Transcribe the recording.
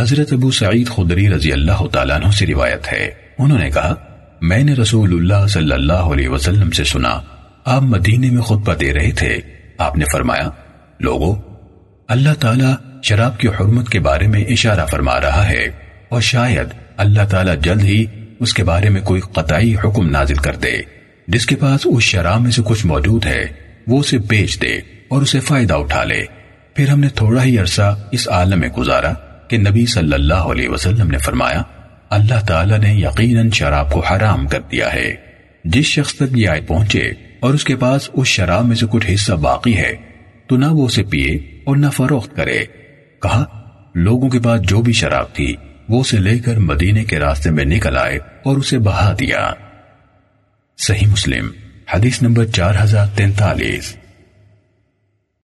حضرت ابو سعید خدری رضی اللہ تعالیٰ عنہ سے روایت ہے۔ انہوں نے کہا، میں نے رسول اللہ صلی اللہ علیہ وسلم سے سنا، آپ مدینے میں خطبہ دے رہے تھے۔ آپ نے فرمایا، لوگو، اللہ تعالیٰ شراب کی حرمت کے بارے میں اشارہ فرما رہا ہے اور شاید اللہ تعالیٰ جلد ہی اس کے بارے میں کوئی قطعی حکم نازل کر دے۔ جس کے پاس اس شراب میں سے کچھ موجود ہے، وہ اسے بیچ دے اور اسے فائدہ اٹھا لے۔ پھر ہم نے تھوڑا ہی عرصہ اس عالم میں گزارا۔ کہ نبی صلی اللہ علیہ وسلم نے فرمایا، اللہ تعالیٰ نے یقیناً شراب کو حرام کر دیا ہے۔ جس شخص تک یہ آئے پہنچے اور اس کے پاس اس شراب میں سے کچھ حصہ باقی ہے، تو نہ وہ اسے پیے اور نہ فروخت کرے۔ کہا، لوگوں کے پاس جو بھی شراب تھی، وہ اسے لے کر مدینے کے راستے میں نکل آئے اور اسے بہا دیا۔ صحیح مسلم، حدیث نمبر چار ہزار تینتالیس۔